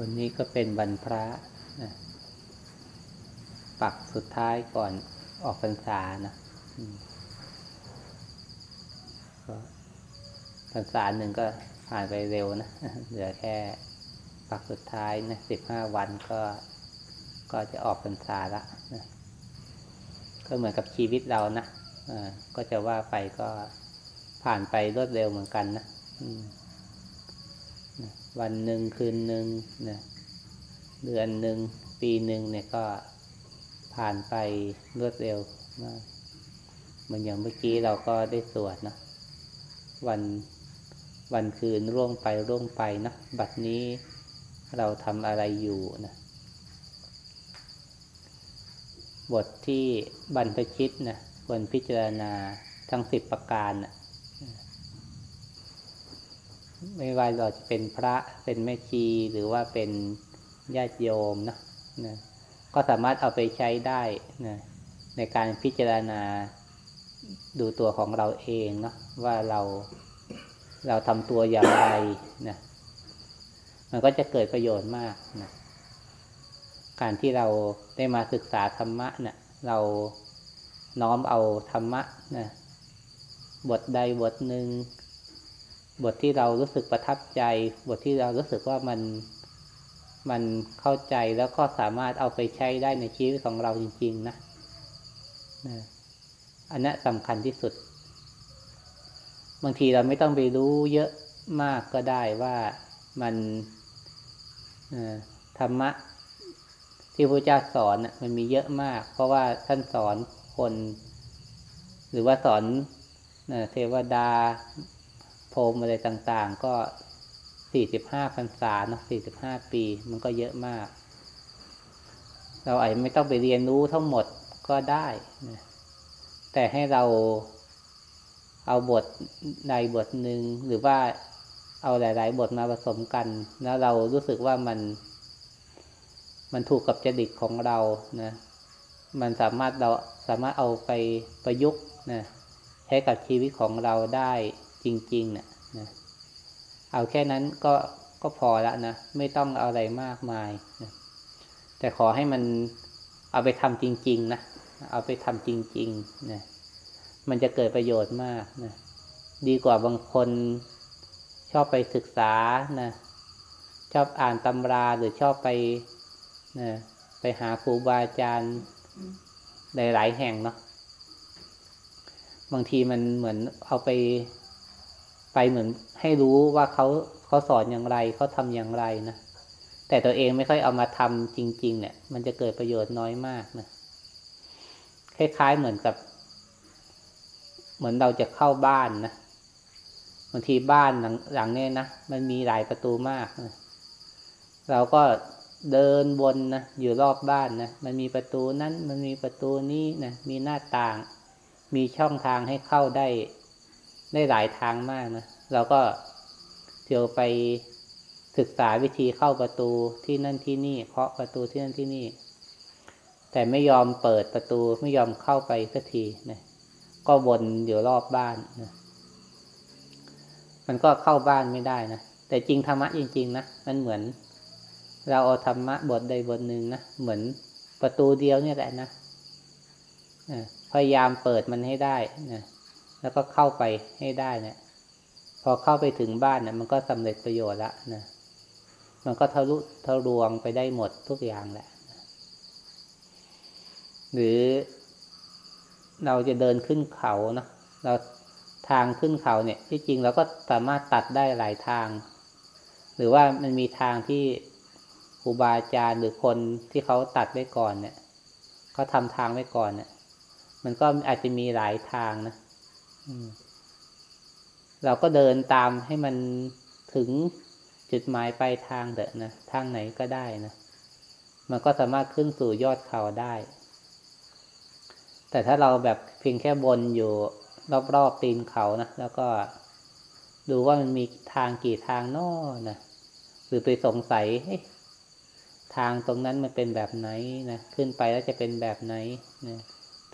วันนี้ก็เป็นวันพระนะปักสุดท้ายก่อนออกพรรษานะก็พรรษาหนึ่งก็ผ่านไปเร็วนะ เหลือแค่ปักสุดท้ายนะสิบห้าวันก็ก็จะออกพรรษาละนะก็เหมือนกับชีวิตเรานะอ่าก็จะว่าไปก็ผ่านไปรวดเร็วเหมือนกันนะอืม วันหนึ่งคืนหนึ่งนะเดือนหนึ่งปีหนึ่งเนี่ยก็ผ่านไปรวดเร็วมากเหมือนอย่างเมื่อกี้เราก็ได้สวดนะวันวันคืนร่วงไปร่วงไปนะบัดนี้เราทำอะไรอยู่นะบทที่บรรพชิตนะควรพิจารณาทั้งสิบประการนะ ไม่ว่าเราจะเป็นพระเป็นแม่ชีหรือว่าเป็นญาติโยมนะนะก็สามารถเอาไปใช้ได้นะในการพิจารณาดูตัวของเราเองเนาะว่าเราเราทำตัวอย่างไรนะมันก็จะเกิดประโยชน์มากนะการที่เราได้มาศึกษาธรรมะเนะี่ยเราน้อมเอาธรรมะนะบทใดบทหนึ่ง บทที่เรารู้สึกประทับใจ บทที่เรารู้สึกว่ามันมันเข้าใจแล้วก็สามารถเอาไปใช้ได้ในชีวิตของเราจริง ๆ นะนะอันนี้สำคัญที่สุด บางทีเราไม่ต้องไปรู้เยอะมากก็ได้ว่ามันธรรมะที่พระเจ้าสอนมันมีเยอะมาก เพราะว่าท่านสอนคน หรือว่าสอนเทวดา พรมอะไรต่างๆ ก็สี่สิบห้าพรรษาเนาะสี่สิบห้าปี มันก็เยอะมาก เราอาจไม่ต้องไปเรียนรู้ทั้งหมดก็ได้นะแต่ให้เราเอาบทใดบทหนึ่งหรือว่าเอาหลาย ๆ บทมาผสมกัน แล้วเรารู้สึกว่ามัน มันถูกกับจริตของเรานะ มันสามารถเราสามารถเอาไปประยุกต์นะใช้กับชีวิตของเราได้จริงๆเนะี่ย นะเอาแค่นั้นก็ก็พอละนะไม่ต้องเอาอะไรมากมายนะแต่ขอให้มันเอาไปทำจริง ๆ นะเอาไปทำจริงๆนะมันจะเกิดประโยชน์มากนะดีกว่าบางคนชอบไปศึกษานะชอบอ่านตำราหรือชอบไปนะไปหาครูบาอาจารย์หลายๆแห่งเนาะบางทีมันเหมือนเอาไป ไปเหมือนให้รู้ว่าเขาเขาสอนอย่างไรเขาทำอย่างไรนะแต่ตัวเองไม่ค่อยเอามาทำจริง ๆ เนี่ย มันจะเกิดประโยชน์น้อยมากนะคล้ายๆเหมือนกับ เหมือนเราจะเข้าบ้านนะบางทีบ้านหลังหลังนี้นะมันมีหลายประตูมากนะเราก็เดินวนนะอยู่รอบบ้านนะมันมีประตูนั้นมันมีประตูนี้นะมีหน้าต่าง มีช่องทางให้เข้าได้ ได้หลายทางมากนะเราก็เที่ยวไปศึกษาวิธีเข้าประตูที่นั่นที่นี่เคาะประตูที่นั่นที่นี่ แต่ไม่ยอมเปิดประตูไม่ยอมเข้าไปสักทีนะก็วนอยู่รอบบ้านนะมันก็เข้าบ้านไม่ได้นะแต่จริงธรรมะจริง ๆ นะมันเหมือน เราเอาธรรมะบทใดบทหนึ่งนะเหมือนประตูเดียวเนี่ยแหละนะพยายามเปิดมันให้ได้นะ แล้วก็เข้าไปให้ได้เนะี่ย พอเข้าไปถึงบ้านเนะี่ยมันก็สำเร็จประโยชน์ละนะมันก็ทะลุทะลวงไปได้หมดทุกอย่างแหละ หรือเราจะเดินขึ้นเขานะเราทางขึ้นเขาเนี่ย ที่จริงเราก็สามารถตัดได้หลายทาง หรือว่ามันมีทางที่ครูบาอาจารย์หรือคนที่เขาตัดไว้ก่อนเนี่ยเขาทำทางไว้ก่อนเนี่ย มันก็อาจจะมีหลายทางนะ เราก็เดินตามให้มันถึงจุดหมายปลายทางเถอะนะ ทางไหนก็ได้นะ มันก็สามารถขึ้นสู่ยอดเขาได้ แต่ถ้าเราแบบเพียงแค่บนอยู่รอบๆตีนเขานะ แล้วก็ดูว่ามันมีทางกี่ทางนอนะ หรือไปสงสัยทางตรงนั้นมันเป็นแบบไหนนะ ขึ้นไปแล้วจะเป็นแบบไหนนะ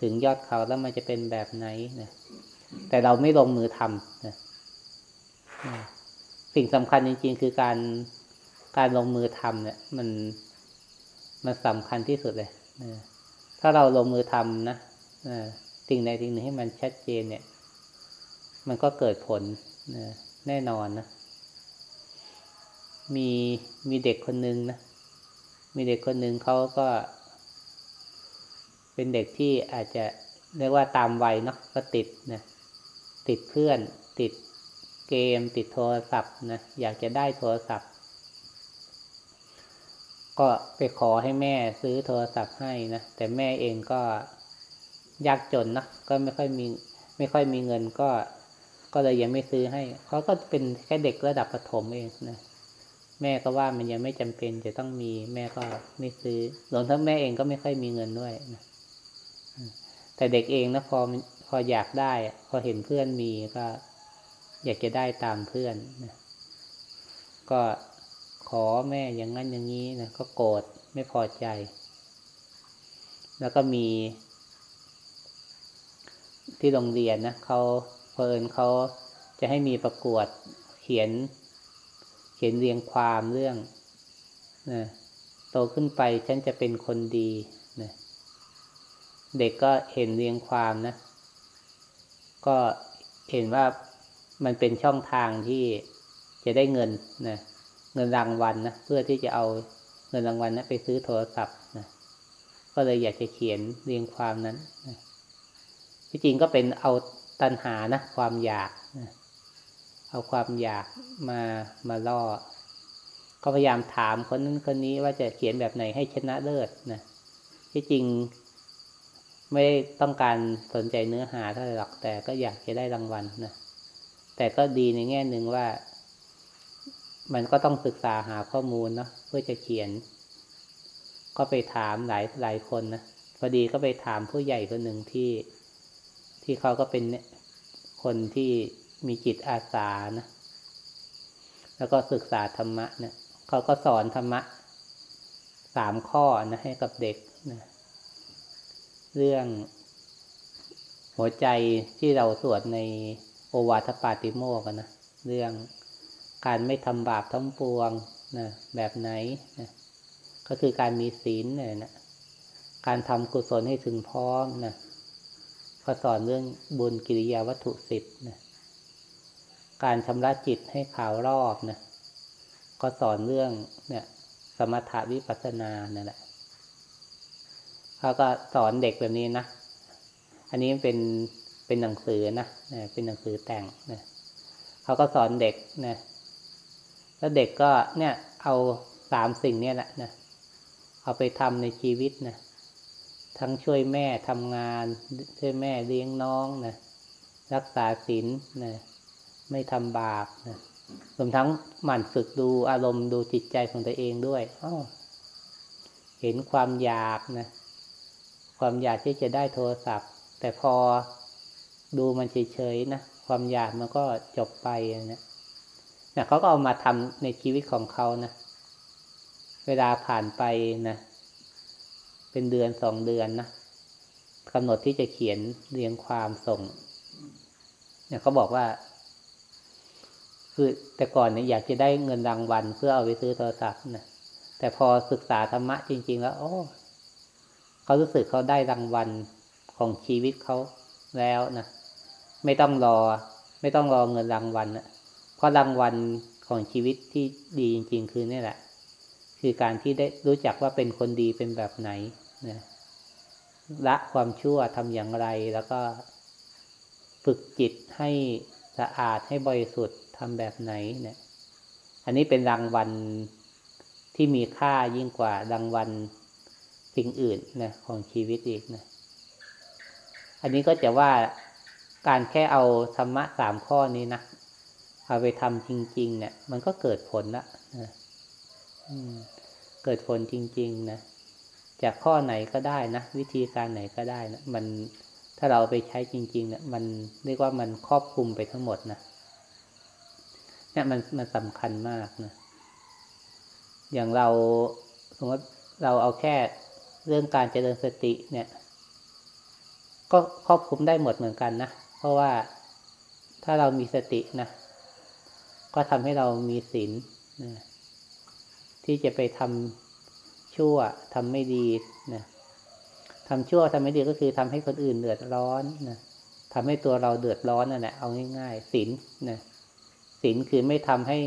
ถึงยอดเขาแล้วมันจะเป็นแบบไหนนะ แต่เราไม่ลงมือทำนะสิ่งสำคัญจริงๆ คือการการลงมือทำเนี่ย มันมันสำคัญที่สุดเลยนะถ้าเราลงมือทำนะสิ่งใดสิ่งหนึ่งให้มันชัดเจนเนี่ย มันก็เกิดผลแน่นอนนะมีมีเด็กคนหนึ่งนะ มีเด็กคนหนึ่งเขาก็ เป็นเด็กที่อาจจะเรียกว่าตามวัยเนาะก็ติดนะ ติดเพื่อน ติดเกม ติดโทรศัพท์นะอยากจะได้โทรศัพท์ ก็ไปขอให้แม่ซื้อโทรศัพท์ให้นะแต่แม่เองก็ยากจนนะก็ไม่ค่อยมีไม่ค่อยมีเงินก็ ก็เลยยังไม่ซื้อให้เขาก็เป็นแค่เด็กระดับประถมเองนะแม่ก็ว่ามันยังไม่จำเป็นจะต้องมีแม่ก็ไม่ซื้อรวมทั้งแม่เองก็ไม่ค่อยมีเงินด้วยนะแต่เด็กเองนะพอ พออยากได้ พอเห็นเพื่อนมีก็อยากจะได้ตามเพื่อนนะก็ขอแม่อย่างนั้นอย่างนี้นะก็โกรธไม่พอใจ แล้วก็มี ที่โรงเรียนนะเขาเพลินเขาจะให้มีประกวดเขียน เขียนเรียงความเรื่องนะโตขึ้นไปฉันจะเป็นคนดีนะเด็กก็เห็นเรียงความนะ ก็เห็นว่ามันเป็นช่องทางที่จะได้เงินนะเงินรางวัลนะเพื่อที่จะเอาเงินรางวัลนะไปซื้อโทรศัพท์นะก็เลยอยากจะเขียนเรียงความนั้นนะที่จริงก็เป็นเอาตัณหานะความอยากนะเอาความอยากมามาล่อ ก็พยายามถามคนนั้นคนนี้ว่าจะเขียนแบบไหนให้ชนะเลิศนะที่จริง ไม่ต้องการสนใจเนื้อหาเท่าไหร่หรอกแต่ก็อยากจะได้รางวัลนะแต่ก็ดีในแง่หนึ่งว่า มันก็ต้องศึกษาหาข้อมูลเนาะเพื่อจะเขียน ก็ไปถามหลายหลายคนนะพอดีก็ไปถามผู้ใหญ่คนหนึ่งที่ที่เขาก็เป็นคนที่มีจิตอาสานะแล้วก็ศึกษาธรรมะเนะี่ยเขาก็สอนธรรมะสามข้อนะให้กับเด็ก เรื่องหัวใจที่เราสวดในโอวาทปาติโมกันนะเรื่องการไม่ทำบาปทั้งปวงนะแบบไหนนะก็คือการมีศีลเนี่ยนะการทำกุศลให้ถึงพร้อมนะก็สอนเรื่องบุญกิริยาวัตถุสิบนะการชำระจิตให้ขาวรอบนะก็สอนเรื่องเนี่ย สมถาวิปัสสนานั่นแหละ เขาก็สอนเด็กแบบนี้นะ อันนี้เป็นเป็นหนังสือนะเป็นหนังสือแต่งนะเขาก็สอนเด็กนะแล้วเด็กก็เนี่ยเอาสามสิ่งเนี้แหละนะเอาไปทำในชีวิตนะทั้งช่วยแม่ทำงานช่วยแม่เลี้ยงน้องนะรักษาศีลนะไม่ทำบาปนะรวมทั้งหมั่นฝึกดูอารมณ์ดูจิตใจของตัวเองด้วยเห็นความอยากนะ ความอยากที่จะได้โทรศัพท์ แต่พอดูมันเฉยๆนะความอยากมันก็จบไปนะเนี่ยเขาก็เอามาทำในชีวิตของเขานะ เวลาผ่านไปนะ เป็นเดือนสองเดือนนะกำหนดที่จะเขียนเรียงความส่ง เนี่ยเขาบอกว่า คือแต่ก่อนเนี่ยอยากจะได้เงินรางวัลเพื่อเอาไปซื้อโทรศัพท์นะแต่พอศึกษาธรรมะจริง ๆ แล้ว โอ้ เขารู้สึกเขาได้รางวัลของชีวิตเขาแล้วนะไม่ต้องรอ ไม่ต้องรอเงินรางวัลนะเพราะรางวัลของชีวิตที่ดีจริง ๆ คือนี่แหละ คือการที่ได้รู้จักว่าเป็นคนดีเป็นแบบไหนนะละความชั่วทำอย่างไรแล้วก็ฝึกจิตให้สะอาดให้บริสุทธิ์ทำแบบไหนเนี่ย อันนี้เป็นรางวัลที่มีค่ายิ่งกว่ารางวัล สิ่งอื่นนะของชีวิตอีกนะ อันนี้ก็จะว่าการแค่เอาธรรมะสามข้อนี้นะเอาไปทำจริง ๆ เนี่ย มันก็เกิดผลละนะเกิดผลจริง ๆ นะจากข้อไหนก็ได้นะวิธีการไหนก็ได้นะมันถ้าเราไปใช้จริง ๆ เนี่ยมันเรียกว่ามันครอบคลุมไปทั้งหมดนะเนี่ยมันมันสำคัญมากนะอย่างเราสมมติเราเอาแค่ เรื่องการเจริญสติเนี่ย ก็ครอบคลุมได้หมดเหมือนกันนะ เพราะว่าถ้าเรามีสตินะ ก็ทำให้เรามีศีลนะที่จะไปทำชั่วทำไม่ดีนะทำชั่วทำไม่ดีก็คือทำให้คนอื่นเดือดร้อนนะทำให้ตัวเราเดือดร้อนนั่นแหละเอาง่ายๆศีลนะศีลคือไม่ทำให้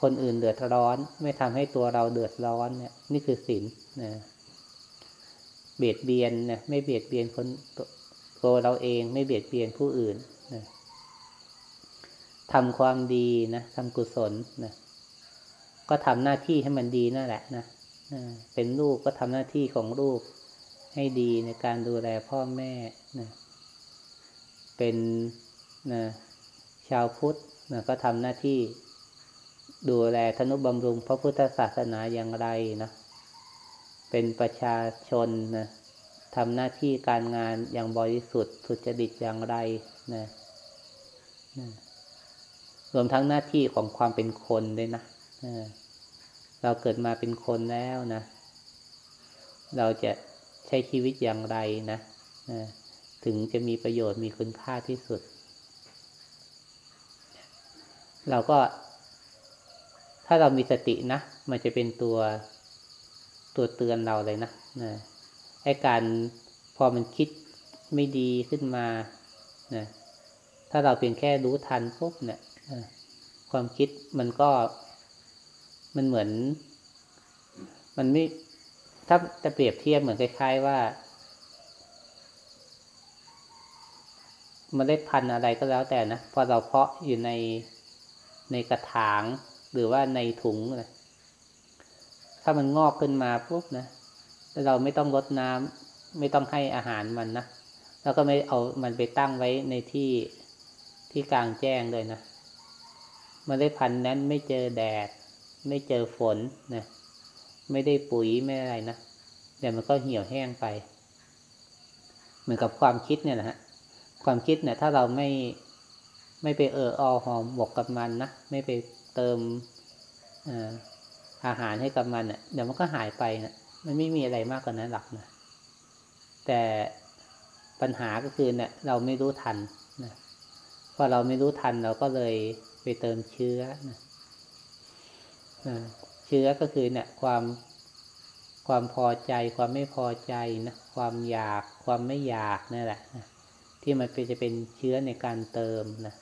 คนอื่นเดือดร้อน ไม่ทำให้ตัวเราเดือดร้อนเนี่ย นี่คือศีลนะ เบียดเบียนนะไม่เบียดเบียนคนตัวเราเองไม่เบียดเบียนผู้อื่นนะทำความดีนะทำกุศลนะก็ทำหน้าที่ให้มันดีนั่นแหละนะเป็นลูกก็ทำหน้าที่ของลูกให้ดีในการดูแลพ่อแม่นะเป็นนะชาวพุทธนะก็ทำหน้าที่ดูแลธนุบำรุงพระพุทธศาสนาอย่างไรนะ เป็นประชาชนนะทำหน้าที่การงานอย่างบริสุทธิ์สุจริตอย่างไรนะนะรวมทั้งหน้าที่ของความเป็นคนด้วยนะเราเกิดมาเป็นคนแล้วนะ เราจะใช้ชีวิตอย่างไรนะถึงจะมีประโยชน์มีคุณค่าที่สุด เราก็ถ้าเรามีสตินะ มันจะเป็นตัว ตัวเตือนเราเลยนะนะไอ้การพอมันคิดไม่ดีขึ้นมานะถ้าเราเพียงแค่รู้ทันปุ๊บเนี่ยความคิดมันก็มันเหมือน มันไม่ ถ้าจะเปรียบเทียบเหมือนคล้ายๆว่ามันได้พันอะไรก็แล้วแต่นะพอเราเพาะอยู่ในในกระถางหรือว่าในถุงนะ ถ้ามันงอกขึ้นมาปุ๊บนะเราไม่ต้องรดน้ำไม่ต้องให้อาหารมันนะแล้วก็ไม่เอามันไปตั้งไว้ในที่ที่กลางแจ้งเลยนะมันได้พันนั้นไม่เจอแดด ไม่เจอฝนนะไม่ได้ปุ๋ยไม่อะไรนะเดี๋ยวมันก็เหี่ยวแห้งไป เหมือนกับความคิดเนี่ยนะฮะความคิดเนี่ยถ้าเราไม่ไม่ไปเอออหอมบกกับมันนะไม่ไปเติมอ อาหารให้กับมันเนี่ยเดี๋ยวมันก็หายไปนะมันไม่มีอะไรมากกว่านั้นหรอกนะแต่ปัญหาก็คือเนี่ยเราไม่รู้ทันนะพอเราไม่รู้ทันเราก็เลยไปเติมเชื้อนะเชื้อก็คือเนี่ยความความพอใจ ความไม่พอใจนะความอยากความไม่อยากนั่นแหละนะที่มันจะเป็นเชื้อในการเติมนะ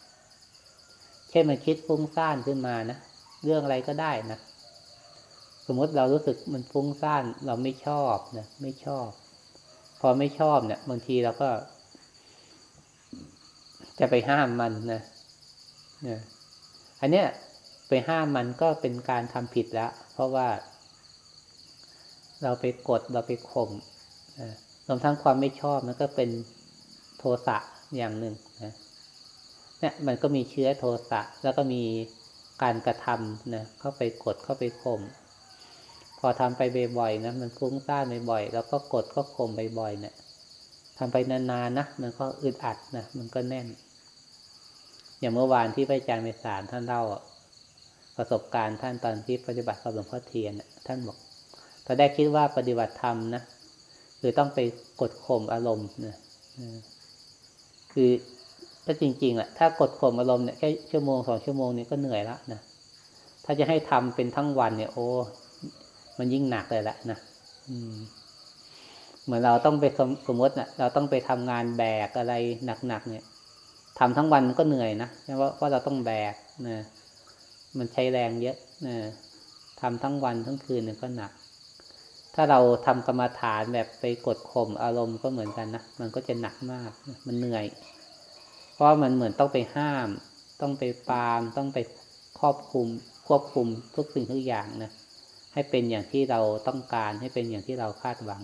เช่นมันคิดฟุ้งซ่านขึ้นมานะเรื่องอะไรก็ได้นะ สมมติเรารู้สึกมันฟุ้งซ่านเราไม่ชอบนะไม่ชอบ พอไม่ชอบเนี่ย บางทีเราก็ จะไปห้ามมันนะเนี่ยอันเนี้ยไปห้ามมันก็เป็นการทำผิดแล้ว เพราะว่า เราไปกดเราไปข่มรวมทั้งความไม่ชอบมันก็เป็นโทสะอย่างหนึ่งนะเนี่ยมันก็มีเชื้อโทสะแล้วก็มีการกระทำนะเข้าไปกดเข้าไปข่ม พอทำไปบ่อยๆนะมันฟุ้งซ่านบ่อยๆแล้วก็กดก็ข่มบ่อยๆเนะี่ยทำไปนานๆนะมันก็อึดอัดนะมันก็แน่น อย่างเมื่อวานที่พระอาจารย์เมสารท่านเล่าประสบการณ์ท่านตอนที่ปฏิบัติกับหลวงพ่อเทียนท่านบอกตอนแรกคิดว่าปฏิบัติธรรมนะคือต้องไปกดข่มอารมณ์นะคือถ้าจริงๆอะถ้ากดข่มอารมณ์เนี่ยแค่ชั่วโมงสองชั่วโมงนี้ก็เหนื่อยละนะถ้าจะให้ทำเป็นทั้งวันเนี่ย โอ้ มันยิ่งหนักเลยแหละนะเหมือนเราต้องไปสมมตินะ่ะ เราต้องไปทำงานแบกอะไรหนักๆเนี่ยทำทั้งวันก็เหนื่อยนะเพราะว่าเราต้องแบกนะมันใช้แรงเยอะนะทำทั้งวันทั้งคืนเนี่ยก็หนัก ถ้าเราทำกรรมฐานแบบไปกดข่มอารมณ์ก็เหมือนกันนะมันก็จะหนักมากมันเหนื่อย เพราะมันเหมือนต้องไปห้าม ต้องไปปามต้องไปครอบคุม ควบคุมทุกสิ่งทุกอย่างนะ ให้เป็นอย่างที่เราต้องการ ให้เป็นอย่างที่เราคาดหวัง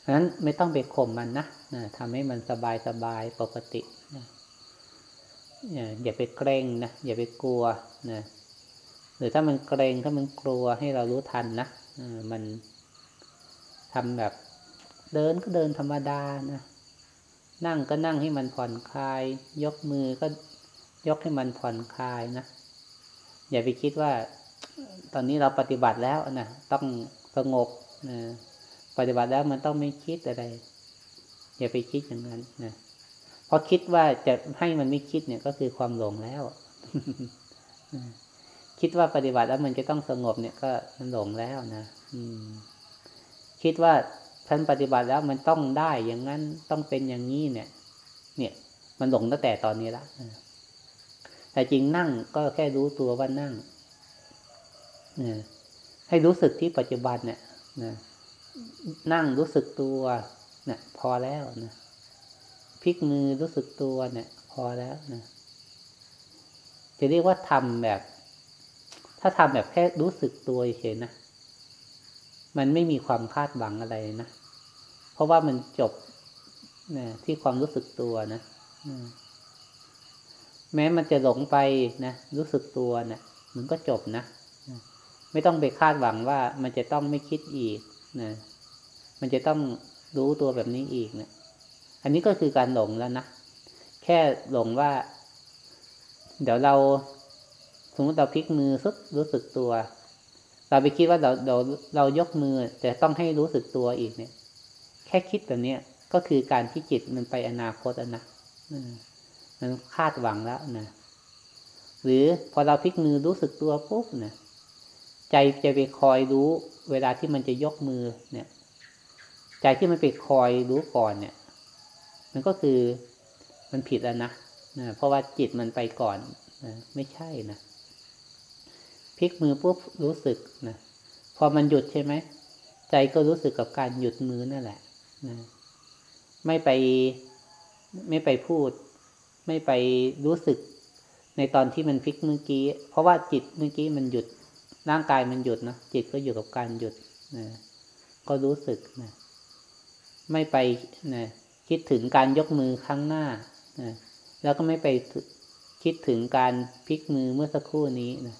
เพราะนั้นไม่ต้องไปข่มมันนะนะทำให้มันสบายสบายปกตินะอย่าไปเกรงนะอย่าไปกลัวนะหรือถ้ามันเกรงถ้ามันกลัวให้เรารู้ทันนะมันทำแบบเดินก็เดินธรรมดานะนั่งก็นั่งให้มันผ่อนคลาย ยกมือก็ยกให้มันผ่อนคลายนะอย่าไปคิดว่า ตอนนี้เราปฏิบัติแล้วนะต้องสงบนะปฏิบัติแล้วมันต้องไม่คิดอะไร อย่าไปคิดอย่างนั้นนะเพราะคิดว่าจะให้มันไม่คิดเนี่ยก็คือความหลงแล้วคิดว่าปฏิบัติแล้วมันจะต้องสงบเนี่ยก็มันหลงแล้วนะอืม คิดว่าฉันปฏิบัติแล้วมันต้องได้อย่างนั้นต้องเป็นอย่างนี้เนี่ย เนี่ย มันหลงตั้งแต่ตอนนี้ละแต่จริงนั่งก็แค่รู้ตัวว่านั่ง นี่ยให้รู้สึกที่ปัจจุบันเนี่ยนะนั่งรู้สึกตัวเนี่ยพอแล้วนะพลิกมือรู้สึกตัวเนี่ย พอแล้วนะจะเรียกว่าทำแบบ ถ้าทำแบบแค่รู้สึกตัวเฉยนะมันไม่มีความคาดหวังอะไรนะ เพราะว่ามันจบนะที่ความรู้สึกตัวนะแม้มันจะหลงไปนะรู้สึกตัวนะ่ะมันก็จบนะ ไม่ต้องไปคาดหวังว่ามันจะต้องไม่คิดอีกนะมันจะต้องรู้ตัวแบบนี้อีกนะอันนี้ก็คือการหลงแล้วนะ แค่หลงว่า เดี๋ยวเราสมมติเราพลิกมือสุดรู้สึกตัว เราไปคิดว่าเราเราเรายกมือแต่ต้องให้รู้สึกตัวอีกเนี่ย แค่คิดแบบนี้ก็คือการที่จิตมันไปอนาคตนะมันคาดหวังแล้วนะหรือพอเราพลิกมือรู้สึกตัวปุ๊บนะ ใจจะไปคอยรู้ เวลาที่มันจะยกมือเนี่ย ใจที่มันไปคอยรู้ก่อนเนี่ย มันก็คือมันผิดแล้วนะนะเพราะว่าจิตมันไปก่อนนะไม่ใช่นะพลิกมือปุ๊บรู้สึกนะพอมันหยุดใช่ไหมใจก็รู้สึกกับการหยุดมือนั่นแหละนะไม่ไปไม่ไปพูด ไม่ไปรู้สึกในตอนที่มันพลิกเมื่อกี้ เพราะว่าจิตเมื่อกี้มันหยุด ร่างกายมันหยุดนะจิตก็อยู่กับการหยุดนะก็รู้สึกนะไม่ไปนะคิดถึงการยกมือครั้งหน้านะแล้วก็ไม่ไปคิดถึงการพลิกมือเมื่อสักครู่นี้นะ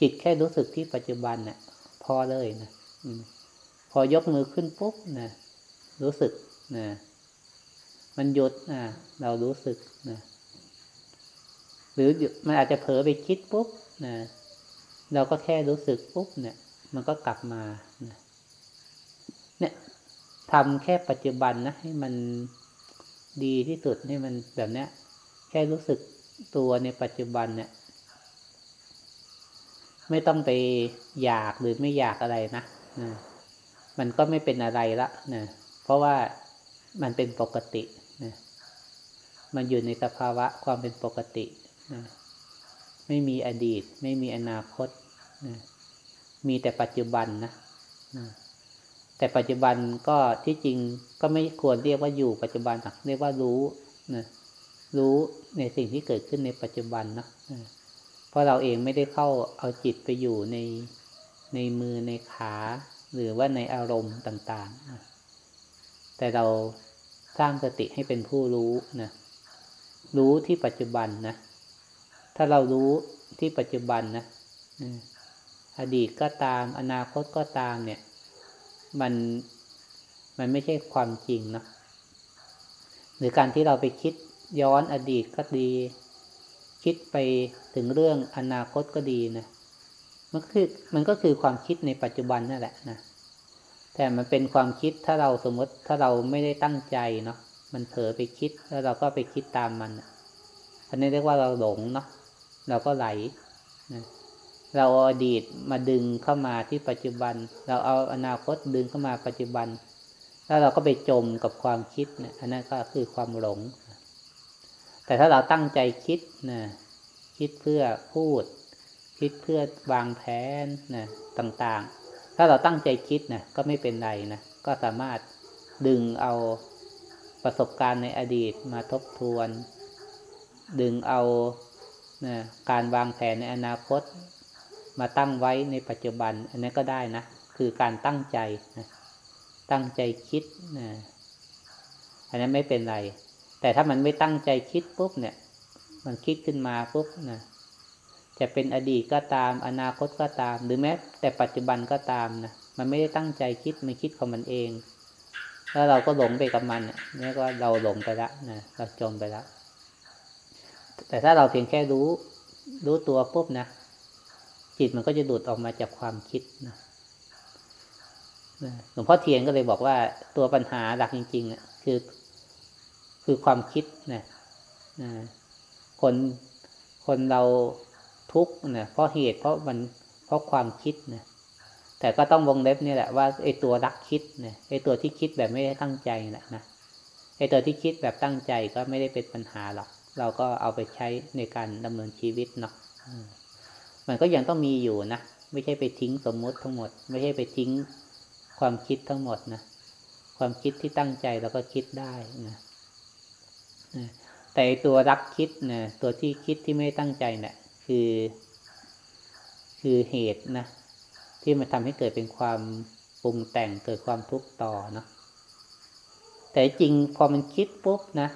จิตแค่รู้สึกที่ปัจจุบันนะ่ยพอเลยนะพอยกมือขึ้นปุ๊บนะรู้สึกนะมันหยุดนะเรารู้สึกนะหรือมันอาจจะเผลอไปคิดปุ๊บนะ เราก็แค่รู้สึกปุ๊บเนี่ย มันก็กลับมาเนี่ยทำแค่ปัจจุบันนะ ให้มันดีที่สุดให้มันแบบเนี้ย แค่รู้สึกตัวในปัจจุบันเนี่ย ไม่ต้องไปอยากหรือไม่อยากอะไรนะนะมันก็ไม่เป็นอะไรละนะเพราะว่ามันเป็นปกตินะมันอยู่ในสภาวะความเป็นปกตินะ ไม่มีอดีต ไม่มีอนาคตนะมีแต่ปัจจุบันนะนะแต่ปัจจุบันก็ที่จริงก็ไม่ควรเรียกว่าอยู่ปัจจุบันหรอกเรียกว่ารู้นะรู้ในสิ่งที่เกิดขึ้นในปัจจุบันนะนะเพราะเราเองไม่ได้เข้าเอาจิตไปอยู่ในในมือในขา หรือว่าในอารมณ์ต่างๆ แต่เราสร้างสติให้เป็นผู้รู้นะรู้ที่ปัจจุบันนะ ถ้าเรารู้ที่ปัจจุบันนะอดีตก็ตาม อนาคตก็ตามเนี่ย มันมันไม่ใช่ความจริงนะหรือการที่เราไปคิดย้อนอดีตก็ดี คิดไปถึงเรื่องอนาคตก็ดีนะมันคือมันก็คือความคิดในปัจจุบันนั่นแหละนะแต่มันเป็นความคิดถ้าเราสมมติถ้าเราไม่ได้ตั้งใจเนาะมันเผลอไปคิดแล้วเราก็ไปคิดตามมันอันนี้เรียกว่าเราหลงเนาะ เราก็ไหลนะเราเอาอดีตมาดึงเข้ามาที่ปัจจุบัน เราเอาอนาคตดึงเข้ามาปัจจุบัน แล้วเราก็ไปจมกับความคิดนะี่ยอันนั้นก็คือความหลง แต่ถ้าเราตั้งใจคิดนะคิดเพื่อพูด คิดเพื่อวางแผนนะต่างๆ ถ้าเราตั้งใจคิดนะก็ไม่เป็นไรนะก็สามารถดึงเอาประสบการณ์ในอดีตมาทบทวน ดึงเอา นะการวางแผนในอนาคต มาตั้งไว้ในปัจจุบัน อันนี้ก็ได้นะ คือการตั้งใจนะตั้งใจคิดนะอันนั้นไม่เป็นไร แต่ถ้ามันไม่ตั้งใจคิดปุ๊บเนี่ย มันคิดขึ้นมาปุ๊บนะจะเป็นอดีตก็ตาม อนาคตก็ตาม หรือแม้แต่ปัจจุบันก็ตามนะมันไม่ได้ตั้งใจคิดมันคิดของมันเอง แล้วเราก็หลงไปกับมันนี่ก็เราหลงไปล้วนะเราจมไปแล้ว แต่ถ้าเราเพียงแค่รู้ รู้ตัวปุ๊บนะ จิตมันก็จะดูดออกมาจากความคิดนะหลวงพ่อเทียนก็เลยบอกว่าตัวปัญหาหลักจริงๆอะคือ คือความคิดนะคนคนเราทุกข์นะเพราะเหตุเพราะมันเพราะความคิดนะแต่ก็ต้องวงเล็บนี่แหละว่าไอ้ตัวรักคิดนี่ยไอ้ตัวที่คิดแบบไม่ได้ตั้งใจแหละนะไอ้ตัวที่คิดแบบตั้งใจก็ไม่ได้เป็นปัญหาหรอก เราก็เอาไปใช้ในการดำเนินชีวิตเนาะมันก็ยังต้องมีอยู่นะไม่ใช่ไปทิ้งสมมติทั้งหมด ไม่ใช่ไปทิ้งความคิดทั้งหมดนะความคิดที่ตั้งใจเราก็คิดได้นะแต่ตัวรักคิดนะตัวที่คิดที่ไม่ตั้งใจเนะี่ยคือ คือเหตุนะที่มันทำให้เกิดเป็นความปรุงแต่งเกิดความทุกข์ต่อเนาะแต่จริงพอมันคิดปุ๊บนะ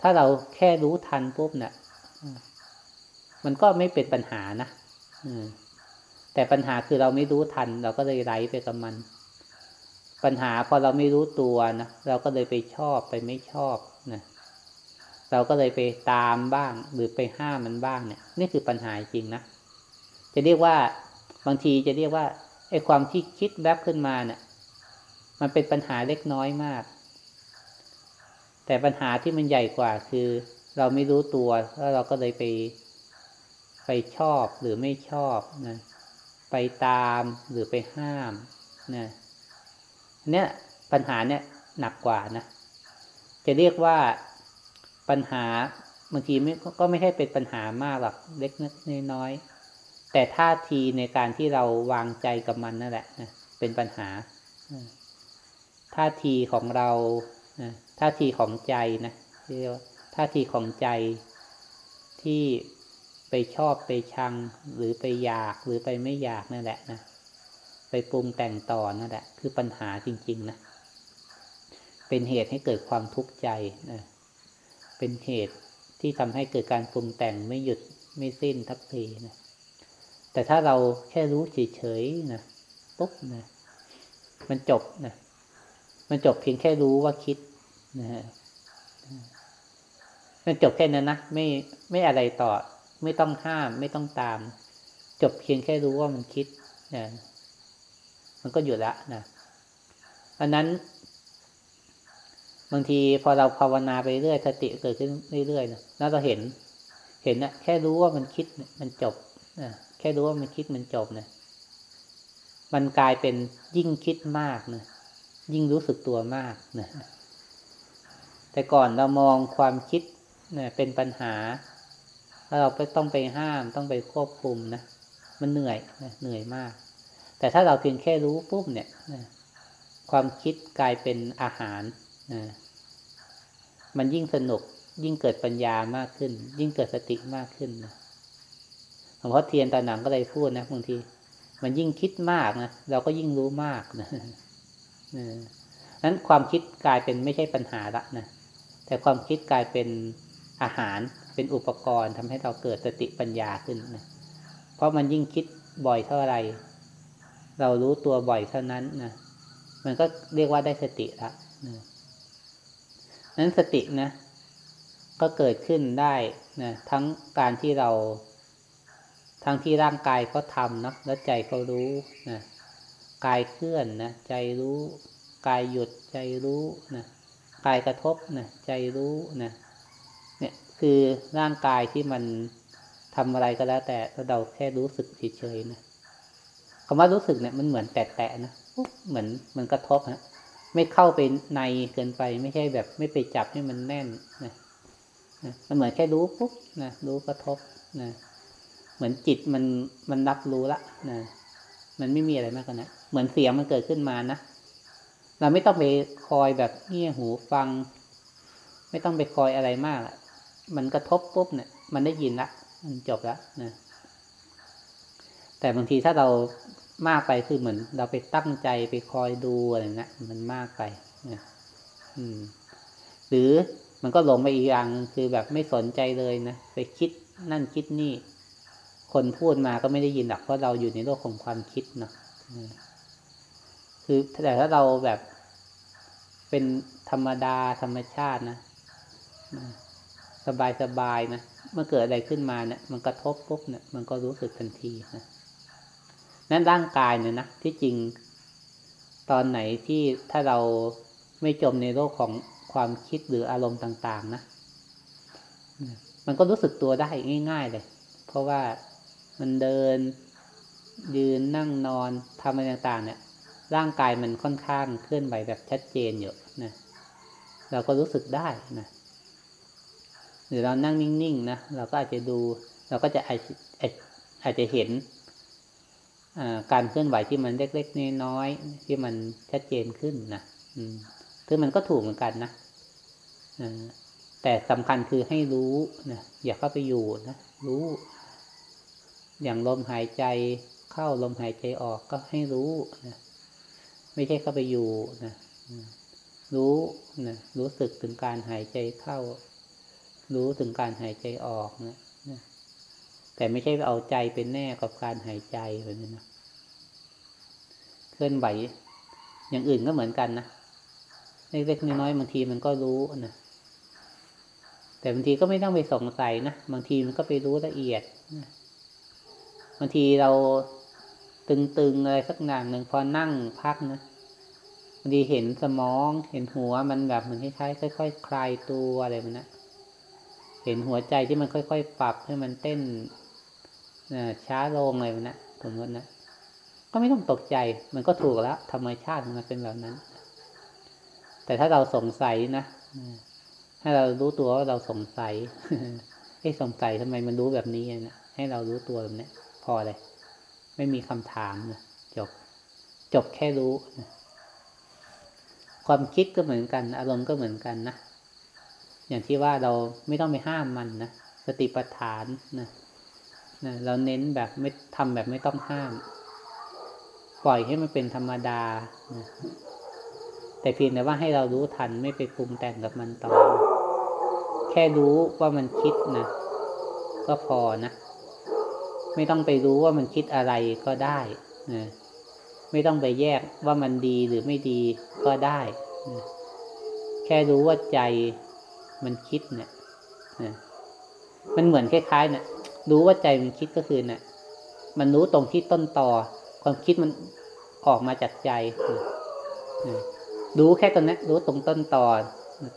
ถ้าเราแค่รู้ทันปุ๊บเนะี่ยมันก็ไม่เป็นปัญหานะแต่ปัญหาคือเราไม่รู้ทัน เราก็เลยไร้ไปกับมัน ปัญหาพอเราไม่รู้ตัวนะเราก็เลยไปชอบไปไม่ชอบนะเราก็เลยไปตามบ้าง หรือไปห้ามมันบ้างเนี่ยนี่คือปัญหาจริงนะจะเรียกว่าบางทีจะเรียกว่าไอ้ความที่คิดแวบขึ้นมาเนี่ยมันเป็นปัญหาเล็กน้อยมาก แต่ปัญหาที่มันใหญ่กว่าคือ เราไม่รู้ตัวแล้วเราก็เลยไป ไปชอบหรือไม่ชอบนะ ไปตามหรือไปห้ามนะเนี่ยปัญหาเนี่ยหนักกว่านะ จะเรียกว่าปัญหาบางทีไม่ก็ไม่ใช่เป็นปัญหามากหรอกเล็กน้อยแต่ท่าทีในการที่เราวางใจกับมันนั่นแหละนะเป็นปัญหาท่าทีของเรา ท่าทีของใจนะเรียกว่าท่าทีของใจที่ไปชอบไปชัง หรือไปอยากหรือไปไม่อยากนั่นแหละนะไปปรุงแต่งต่อนั่นแหละ คือปัญหาจริง ๆ นะ เป็นเหตุให้เกิดความทุกข์ใจนะเป็นเหตุที่ทำให้เกิดการปรุงแต่งไม่หยุดไม่สิ้นทักทีนะแต่ถ้าเราแค่รู้เฉยๆนะปุ๊บนะมันจบนะมันจบเพียงแค่รู้ว่าคิด นะฮะมันจบแค่นั้นนะไม่ไม่อะไรต่อ ไม่ต้องห้าม ไม่ต้องตาม จบเพียงแค่รู้ว่ามันคิดนะมันก็หยุดละนะอันนั้น บางทีพอเราภาวนาไปเรื่อยสติเกิดขึ้นเรื่อยๆนะแล้วเราเห็น เห็นนะแค่รู้ว่ามันคิดมันจบนะแค่รู้ว่ามันคิดมันจบนะมันกลายเป็นยิ่งคิดมากนะยิ่งรู้สึกตัวมากนะ แต่ก่อนเรามองความคิดเนะเป็นปัญหาแล้วเราไปต้องไปห้ามต้องไปควบคุมนะมันเหนื่อยนะเหนื่อยมาก แต่ถ้าเราเพียงแค่รู้ปุ๊บเนี่ยนะความคิดกลายเป็นอาหารนะมันยิ่งสนุก ยิ่งเกิดปัญญามากขึ้น ยิ่งเกิดสติมากขึ้นนะหลวงพ่อเทียนตอนหนังก็เลยพูดนะบางที มันยิ่งคิดมากนะเราก็ยิ่งรู้มากนะนั้นความคิดกลายเป็นไม่ใช่ปัญหาละนะ แต่ความคิดกลายเป็นอาหารเป็นอุปกรณ์ทำให้เราเกิดสติปัญญาขึ้นนะเพราะมันยิ่งคิดบ่อยเท่าไรเรารู้ตัวบ่อยเท่านั้นนะมันก็เรียกว่าได้สติละนะนั้นสตินะ ก็เกิดขึ้นได้นะทั้งการที่เรา ทั้งที่ร่างกายเขาทำเนาะแล้วใจเขารู้นะกายเคลื่อนนะใจรู้ กายหยุดใจรู้นะ กายกระทบนะใจรู้นะเนี่ยคือร่างกายที่มันทำอะไรก็แล้ว แต่เราแค่รู้สึกเฉยๆนะคำว่ารู้สึกเนี่ยมันเหมือนแตะๆนะเหมือนมันกระทบฮะไม่เข้าไปในเกินไป ไม่ใช่แบบไม่ไปจับให้มันแน่นนะมันเหมือนแค่รู้ปุ๊บนะรู้กระทบนะเหมือนจิตมันมันรับรู้ละนะมันไม่มีอะไรมากกว่านะเหมือนเสียงมันเกิดขึ้นมานะ เราไม่ต้องไปคอยแบบเงี่ยหูฟัง ไม่ต้องไปคอยอะไรมากมันกระทบปุ๊บเนี่ย มันได้ยินละมันจบแล้วนะแต่บางทีถ้าเรามากไปคือเหมือน เราไปตั้งใจไปคอยดูอะไรนะมันมากไปนะอืม หรือมันก็หลงไปอีกอย่างคือแบบไม่สนใจเลยนะไปคิดนั่นคิดนี่ คนพูดมาก็ไม่ได้ยินหรอกเพราะเราอยู่ในโลกของความคิดเนาะ คือแต่ถ้าเราแบบเป็นธรรมดาธรรมชาตินะ สบายสบายนะเมื่อเกิดอะไรขึ้นมาเนี่ยมันกระทบปุ๊บเนี่ยมันก็รู้สึกทันทีนะนั้นร่างกายเนี่ยนะที่จริงตอนไหนที่ถ้าเราไม่จมในโลกของความคิดหรืออารมณ์ต่าง ๆ นะ มันก็รู้สึกตัวได้ง่าย ๆ เลย เพราะว่ามันเดินยืนนั่งนอนทำอะไรต่าง ๆ เนี่ย ร่างกายมันค่อนข้างเคลื่อนไหวแบบชัดเจนอยู่นะเราก็รู้สึกได้นะหรือเรานั่งนิ่งๆนะเราก็อาจจะดู เราก็จะอาจอาจจะเห็นการเคลื่อนไหวที่มันเล็กๆน้อยๆที่มันชัดเจนขึ้นนะอืมซึ่งมันก็ถูกเหมือนกันนะแต่สำคัญคือให้รู้นะอย่าเข้าไปอยู่นะรู้ อย่างลมหายใจเข้าลมหายใจออกก็ให้รู้นะ ไม่ใช่เข้าไปอยู่นะรู้นะรู้สึกถึงการหายใจเข้า รู้ถึงการหายใจออกนะนะแต่ไม่ใช่เอาใจเป็นแน่กับการหายใจแบบนี้นะเคลื่อนไหว อย่างอื่นก็เหมือนกันนะเล็กๆน้อยๆบางทีมันก็รู้นะแต่บางทีก็ไม่ต้องไปสงสัยนะบางทีมันก็ไปรู้ละเอียดนะบางทีเรา ตึงๆอะไรสักอย่างหนึ่งพอนั่งพักนะบางทีเห็นสมองเห็นหัวมันแบบเหมือนคล้ายๆค่อยๆคลายตัวอะไรมันนะเห็นหัวใจที่มันค่อยๆปรับให้มันเต้นช้าลงอะไรมันนะสมมตินะก็ไม่ต้องตกใจ มันก็ถูกแล้วธรรมชาติมันเป็นแบบนั้น แต่ถ้าเราสงสัยนะให้เรารู้ตัวว่าเราสงสัยไอ้สงสัยทำไมมันรู้แบบนี้นะให้เรารู้ตัวแบบนี้พอเลย ไม่มีคำถามนะจบ จบแค่รู้นะความคิดก็เหมือนกัน อารมณ์ก็เหมือนกันนะอย่างที่ว่าเราไม่ต้องไปห้ามมันนะสติปัฏฐานนะนะเราเน้นแบบไม่ทำแบบไม่ต้องห้าม ปล่อยให้มันเป็นธรรมดานะแต่เพียงแต่ว่าให้เรารู้ทันไม่ไปปรุงแต่งกับมันต่อ แค่รู้ว่ามันคิดนะก็พอนะ ไม่ต้องไปรู้ว่ามันคิดอะไรก็ได้นะไม่ต้องไปแยกว่ามันดีหรือไม่ดีก็ได้นะแค่รู้ว่าใจมันคิดเนี่ยนะมันเหมือนคล้ายๆเนะี่ยรู้ว่าใจมันคิดก็คือเนะี่ยมันรู้ตรงที่ต้นต่อ ความคิดมันออกมาจากใจนะนะรู้แค่ตรงนี้รู้ตรงต้นตอน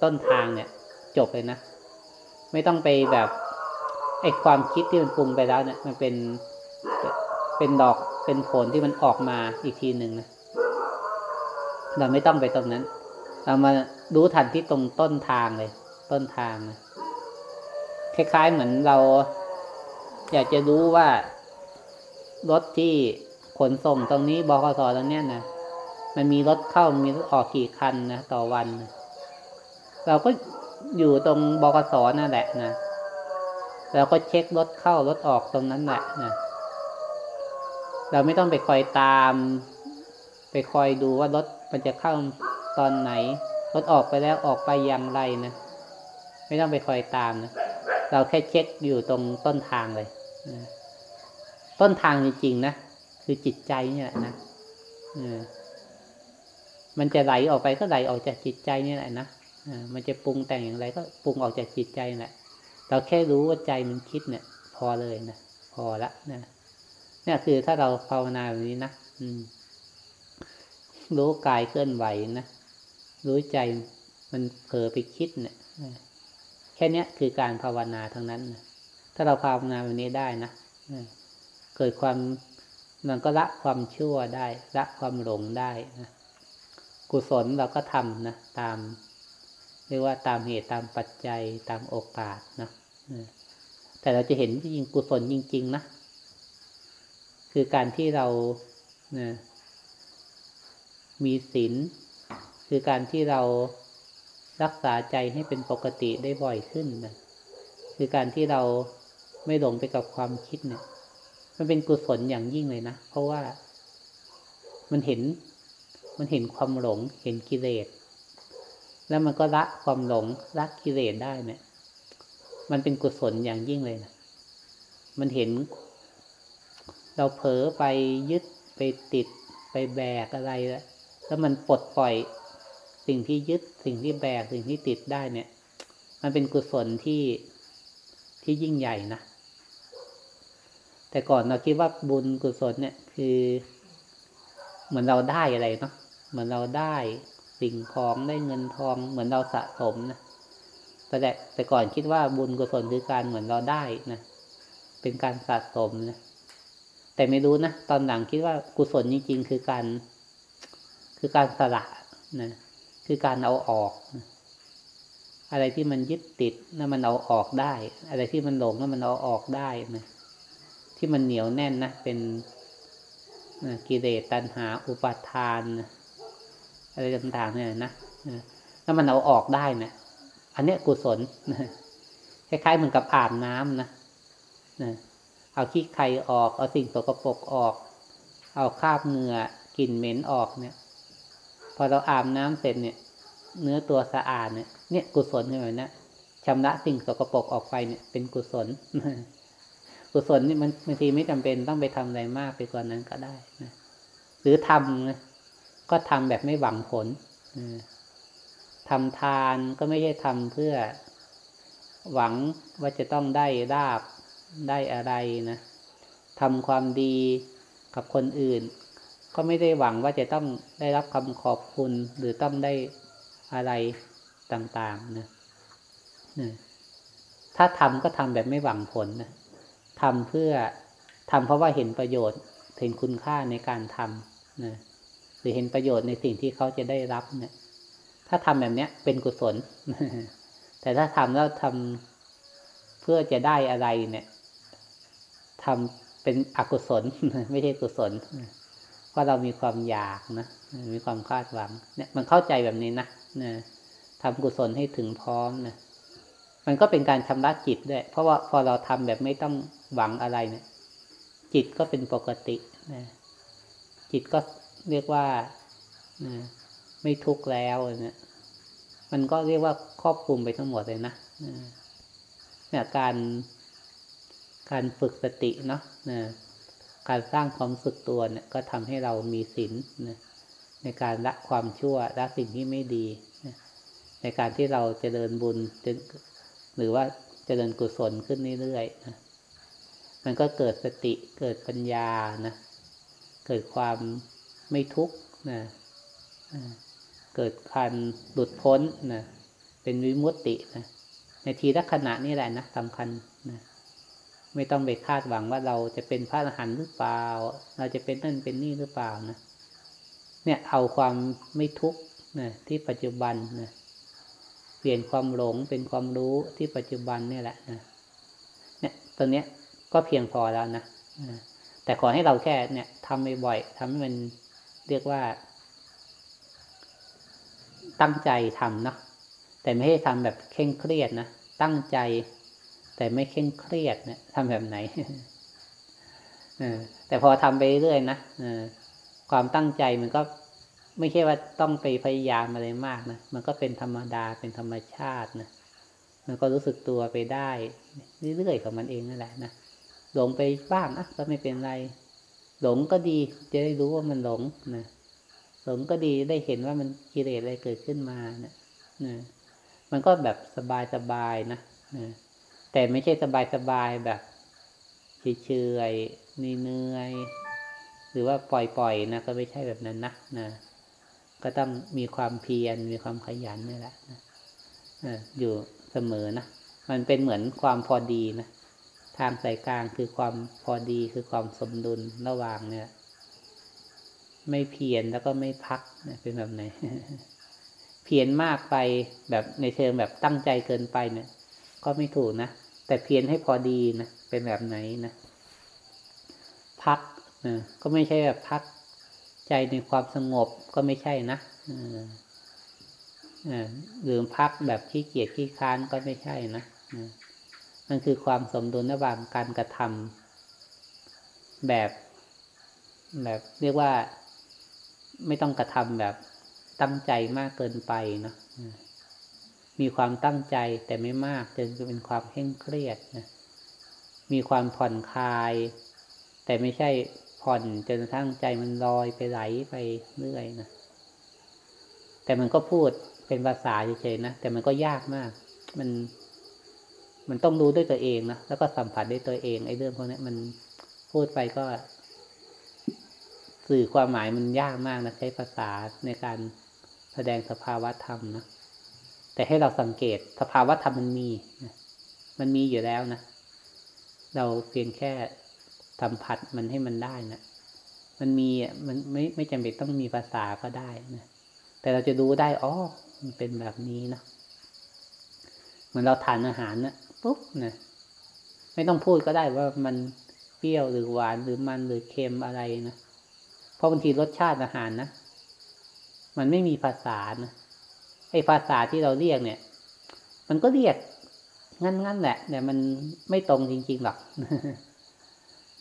ต้นทางเนี่ย จบเลยนะ ไม่ต้องไปแบบ ไอ้ความคิดที่มันปรุงไปแล้วเนี่ย มันเป็นเป็นดอกเป็นผลที่มันออกมาอีกทีหนึ่งนะเราไม่ต้องไปตรงนั้น เรามารู้ทันที่ตรงต้นทางเลย ต้นทางนะคล้ายๆเหมือนเรา อยากจะรู้ว่ารถที่ขนส่งตรงนี้บขสตรงเนี้ยนะมันมีรถเข้ามีรถออกกี่คันนะต่อวันนะเราก็อยู่ตรงบกสนั่นแหละนะ เราก็เช็ครถเข้ารถออกตรงนั้นแหละนะเราไม่ต้องไปคอยตาม ไปคอยดูว่ารถมันจะเข้าตอนไหน รถออกไปแล้วออกไปอย่างไรนะไม่ต้องไปคอยตามนะเราแค่เช็คอยู่ตรงต้นทางเลยนะต้นทางจริงๆนะคือจิตใจเนี่ยนะมันจะไหลออกไปก็ไหลออกจากจิตใจนี่แหละนะมันจะปรุงแต่งอย่างไรก็ปรุงออกจากจิตใจแหละ เราแค่รู้ว่าใจมันคิดเนี่ย พอเลยนะพอละนะเนี่ยคือถ้าเราภาวนาแบบนี้นะอืม รู้กายเคลื่อนไหวนะรู้ใจมันเผลอไปคิดเนี่ยแค่นี้คือการภาวนาทั้งนั้นนะถ้าเราภาวนาแบบนี้ได้นะเกิดความมันก็ละความชั่วได้ ละความหลงได้นะกุศลเราก็ทำนะตามเรียกว่าตามเหตุตามปัจจัยตามโอกาสนะ แต่เราจะเห็นจริงกุศลจริง ๆ นะ คือการที่เรานะมีศีลคือการที่เรารักษาใจให้เป็นปกติได้บ่อยขึ้นนะคือการที่เราไม่หลงไปกับความคิดเนี่ย มันเป็นกุศลอย่างยิ่งเลยนะ เพราะว่ามันเห็น มันเห็นความหลง เห็นกิเลส แล้วมันก็ละความหลงละกิเลสได้เนี่ย มันเป็นกุศลอย่างยิ่งเลยนะมันเห็น เราเผลอไปยึดไปติดไปแบกอะไรแล้วแล้วมันปลดปล่อยสิ่งที่ยึดสิ่งที่แบกสิ่งที่ติดได้เนี่ย มันเป็นกุศลที่ที่ยิ่งใหญ่นะแต่ก่อนเราคิดว่าบุญกุศลเนี่ย คือ เหมือนเราได้อะไรเนาะเหมือนเราได้สิ่งของได้เงินทอง เหมือนเราสะสมนะ แต่แต่ก่อนคิดว่าบุญกุศลคือการเหมือนเราได้นะเป็นการสะสมนะแต่ไม่รู้นะตอนหลังคิดว่ากุศลจริงๆคือการ คือการสละนะคือการเอาออกนะอะไรที่มันยึดติดนั่นมันเอาออกได้ อะไรที่มันหลงนั่นมันเอาออกได้นะที่มันเหนียวแน่นนะเป็นนะกิเลสตัณหา อุปาทานนะอะไรต่างๆเนี่ยนะถ้ามันเอาออกได้เนะี่ย อันเนี้ยกุศลคล้ายๆเหมือนกับอาบน้ำนะนะเอาขี้ไครออก เอาสิ่งสกปรกออก เอาคราบเหงื่อกลิ่นเหม็นออกเนี่ย พอเราอาบน้ำเสร็จเนี่ย เนื้อตัวสะอาดเนี่ยเนี่ยกุศลใช่ไหมนะชำระสิ่งสกปรกออกไปเนี่ย เป็นกุศลกุศลนี่มันบางทีไม่จำเป็นต้องไปทำอะไรมากไปกว่านั้นก็ได้นะหรือทำนะก็ทำแบบไม่หวังผล ทำทานก็ไม่ใช่ทำเพื่อ หวังว่าจะต้องได้ลาบได้อะไรนะทำความดีกับคนอื่น ก็ไม่ได้หวังว่าจะต้องได้รับคำขอบคุณหรือต้องได้อะไรต่างๆนะถ้าทำก็ทำแบบไม่หวังผลนะทำเพื่อทำเพราะว่าเห็นประโยชน์เห็นคุณค่าในการทำนะหรือเห็นประโยชน์ในสิ่งที่เขาจะได้รับเนะี่ย ถ้าทำแบบเนี้ย เป็นกุศล แต่ถ้าทำแล้วทำเพื่อจะได้อะไรเนี่ยทำเป็นอกุศล ไม่ใช่กุศลเพราะเรามีความอยากนะมีความคาดหวัง เนี่ย มันเข้าใจแบบนี้นะนะทำกุศลให้ถึงพร้อมนะมันก็เป็นการชำระจิตด้วย เพราะว่าพอเราทำแบบไม่ต้องหวังอะไรเนี่ย จิตก็เป็นปกตินะจิตก็เรียกว่า ไม่ทุกข์แล้วเนี่ยมันก็เรียกว่าครอบคลุมไปทั้งหมดเลยนะเนี่ยการการฝึกสติเนาะการสร้างความสึกตัวเนี่ย ก็ทำให้เรามีศีลในการละความชั่วละสิ่งที่ไม่ดีในการที่เราจะเดินบุญหรือว่าจะเดินกุศลขึ้นเรื่อยๆนะมันก็เกิดสติเกิดปัญญานะ เกิดความไม่ทุกข์นะ เกิดการหลุดพ้นนะเป็นวิมุตตินะในทีละขณะนี่แหละนะสำคัญนะไม่ต้องไปคาดหวังว่าเราจะเป็นพระอรหันต์หรือเปล่า เราจะเป็นนั่นเป็นนี่หรือเปล่านะเนี่ยเอาความไม่ทุกข์นะที่ปัจจุบันนะเปลี่ยนความหลงเป็นความรู้ที่ปัจจุบันนี่แหละนะเนี่ยตอนเนี้ยก็เพียงพอแล้วนะแต่ขอให้เราแค่เนี่ยทำบ่อยๆทำให้มันเรียกว่า ตั้งใจทำเนาะแต่ไม่ให้ทำแบบเคร่งเครียดนะตั้งใจ แต่ไม่เคร่งเครียดเนะทำแบบไหนแต่พอทำไปเรื่อยนะความตั้งใจมันก็ไม่ใช่ว่าต้องไปพยายามอะไรมากนะมันก็เป็นธรรมดาเป็นธรรมชาตินะมันก็รู้สึกตัวไปได้เรื่อยๆของมันเองนั่นแหละนะหลงไปบ้างอะก็ไม่เป็นไร หลงก็ดีจะได้รู้ว่ามันหลงนะ หลงก็ดีได้เห็นว่ามันกิเลสอะไรเกิดขึ้นมาเนะนะมันก็แบบสบายๆนะนะแต่ไม่ใช่สบายๆแบบเฉยๆเนื่อยหรือว่าปล่อยๆนะก็ไม่ใช่แบบนั้นนะนะก็ต้องมีความเพียรมีความขยันนี่แหละนะอยู่เสมอนะมันเป็นเหมือนความพอดีนะทางสายกลางคือความพอดีคือความสมดุลระหว่างเนี่ย ไม่เพียรแล้วก็ไม่พักเป็นแบบไหน เพียรมากไปแบบในเชิงแบบตั้งใจเกินไปเนี่ย ก็ไม่ถูกนะ แต่เพียรให้พอดีนะเป็นแบบไหนนะพักนะก็ไม่ใช่แบบพักใจในความสงบก็ไม่ใช่นะหรือพักแบบขี้เกียจขี้ค้านก็ไม่ใช่นะมันคือความสมดุลระหว่างการกระทำแบบ แบบเรียกว่า ไม่ต้องกระทำแบบตั้งใจมากเกินไปนะมีความตั้งใจแต่ไม่มากจนเป็นความเคร่งเครียดนะมีความผ่อนคลาย แต่ไม่ใช่ผ่อนจนกระทั่งใจมันลอยไปไหลไปเรื่อยนะแต่มันก็พูดเป็นภาษาเฉยๆนะแต่มันก็ยากมาก มัน มันต้องรู้ด้วยตัวเองนะแล้วก็สัมผัสด้วยตัวเองไอ้เรื่องพวกนี้มันพูดไปก็ สื่อความหมายมันยากมากนะ ใช้ภาษาในการแสดงสภาวะธรรมนะแต่ให้เราสังเกตสภาวะธรรมมันมีนะมันมีอยู่แล้วนะเราเพียงแค่สัมผัสมันให้มันได้นะมันมีอะมันไม่ไม่จำเป็นต้องมีภาษาก็ได้นะแต่เราจะรู้ได้อ๋อมันเป็นแบบนี้นะเหมือนเราทานอาหารนะปุ๊บนะไม่ต้องพูดก็ได้ว่ามันเปรี้ยวหรือหวานหรือมันหรือเค็มอะไรนะ เพราะบางทีรสชาติอาหารนะ มันไม่มีภาษานะไอ้ภาษาที่เราเรียกเนี่ย มันก็เรียกงั้นๆแหละแต่มันไม่ตรงจริงๆหรอก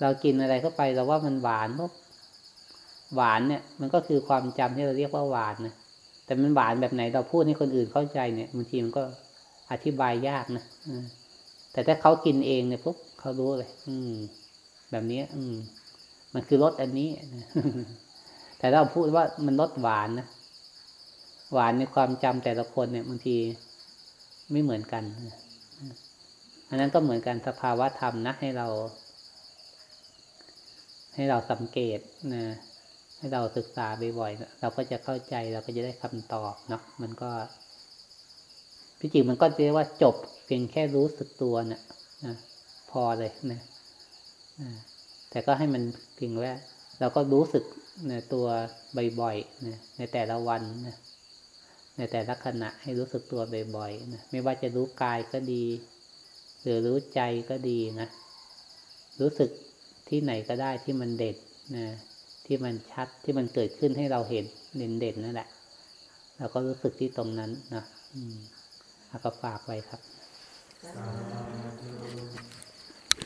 เรากินอะไรเข้าไปเราว่ามันหวานปุ๊บหวานเนี่ย มันก็คือความจำที่เราเรียกว่าหวานนะแต่มันหวานแบบไหนเราพูดให้คนอื่นเข้าใจเนี่ยบางทีมันก็อธิบายยากนะแต่ถ้าเขากินเองเนี่ยปุ๊บเขารู้เลย อืม แบบนี้ อืม มันคือรสอันนี้ แต่ถ้าเราพูดว่ามันรสหวานนะ หวานในความจำแต่ละคนเนี่ยบางทีไม่เหมือนกัน อันนั้นก็เหมือนกันสภาวะธรรมนะ ให้เรา ให้เราสังเกตนะให้เราศึกษาบ่อยๆเราก็จะเข้าใจเราก็จะได้คำตอบเนาะมันก็ที่จริงมันก็เรียกว่าจบ เพียงแค่รู้สึกตัวนะ่ะนะพอเลยนะนะ แต่ก็ให้มันเพียงว่าเราก็รู้สึกในตัวบ่อยๆนะในแต่ละวันนะในแต่ละขณะให้รู้สึกตัวบ่อยๆนะไม่ว่าจะรู้กายก็ดี หรือรู้ใจก็ดีนะ รู้สึกที่ไหนก็ได้ที่มันเด่นนะที่มันชัดที่มันเกิดขึ้นให้เราเห็นเด่นเด่นๆนั่นแหละเราก็รู้สึกที่ตรงนั้นนะอืมอาก็ฝากไว้ครับ